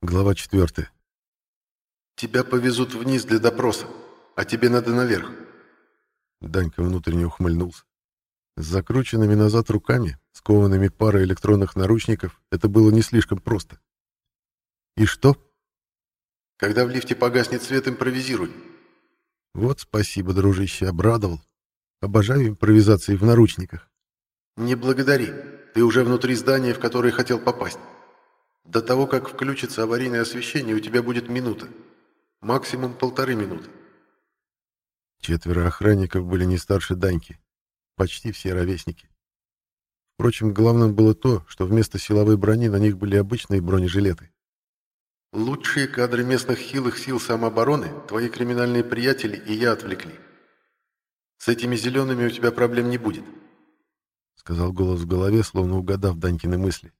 Глава 4. «Тебя повезут вниз для допроса, а тебе надо наверх». Данька внутренне ухмыльнулся. С закрученными назад руками, скованными парой электронных наручников, это было не слишком просто. «И что?» «Когда в лифте погаснет свет, импровизируй». «Вот спасибо, дружище, обрадовал. Обожаю импровизации в наручниках». «Не благодари. Ты уже внутри здания, в которое хотел попасть. До того, как включится аварийное освещение, у тебя будет минута. Максимум полторы минуты». Четверо охранников были не старше Даньки. Почти все ровесники. Впрочем, главным было то, что вместо силовой брони на них были обычные бронежилеты. «Лучшие кадры местных хилых сил самообороны твои криминальные приятели и я отвлекли. С этими зелеными у тебя проблем не будет сказал голос в голове, словно угадав Данькины мысли.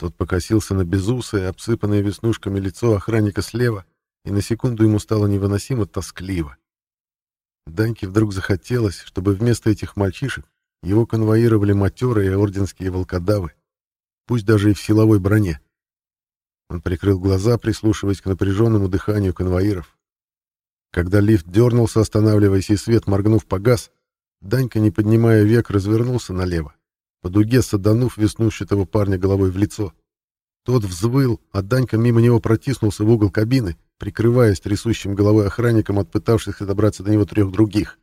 Тот покосился на безусое, обсыпанное веснушками лицо охранника слева, и на секунду ему стало невыносимо тоскливо. Даньке вдруг захотелось, чтобы вместо этих мальчишек его конвоировали матерые орденские волкодавы, пусть даже и в силовой броне. Он прикрыл глаза, прислушиваясь к напряженному дыханию конвоиров. Когда лифт дернулся, останавливаясь, и свет, моргнув, погас, Данька, не поднимая век, развернулся налево, по дуге саданув веснущатого парня головой в лицо. Тот взвыл, а Данька мимо него протиснулся в угол кабины, прикрываясь трясущим головой охранником от пытавшихся добраться до него трех других.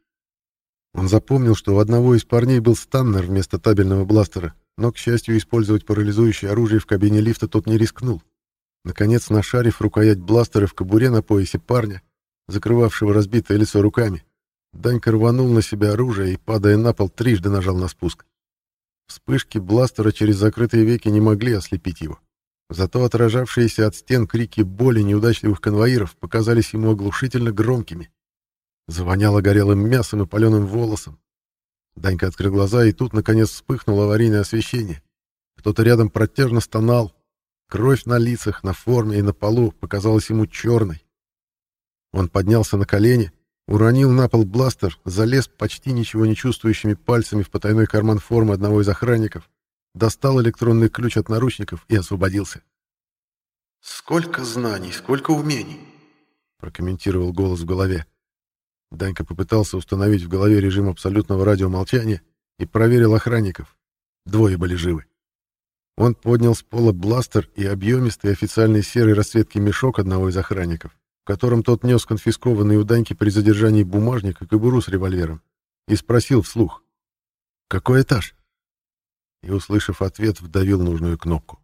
Он запомнил, что у одного из парней был станнер вместо табельного бластера, но, к счастью, использовать парализующее оружие в кабине лифта тот не рискнул. Наконец, нашарив рукоять бластера в кобуре на поясе парня, закрывавшего разбитое лицо руками, Данька рванул на себя оружие и, падая на пол, трижды нажал на спуск. Вспышки бластера через закрытые веки не могли ослепить его. Зато отражавшиеся от стен крики боли неудачливых конвоиров показались ему оглушительно громкими. Завоняло горелым мясом и паленым волосом. Данька открыл глаза, и тут, наконец, вспыхнуло аварийное освещение. Кто-то рядом протяжно стонал. Кровь на лицах, на форме и на полу показалась ему черной. Он поднялся на колени, Уронил на пол бластер, залез почти ничего не чувствующими пальцами в потайной карман формы одного из охранников, достал электронный ключ от наручников и освободился. «Сколько знаний, сколько умений!» — прокомментировал голос в голове. Данька попытался установить в голове режим абсолютного радиомолчания и проверил охранников. Двое были живы. Он поднял с пола бластер и объемистый официальный серый расцветки мешок одного из охранников котором тот нес конфискованный у Даньки при задержании бумажник и кобуру с револьвером, и спросил вслух «Какой этаж?» И, услышав ответ, вдавил нужную кнопку.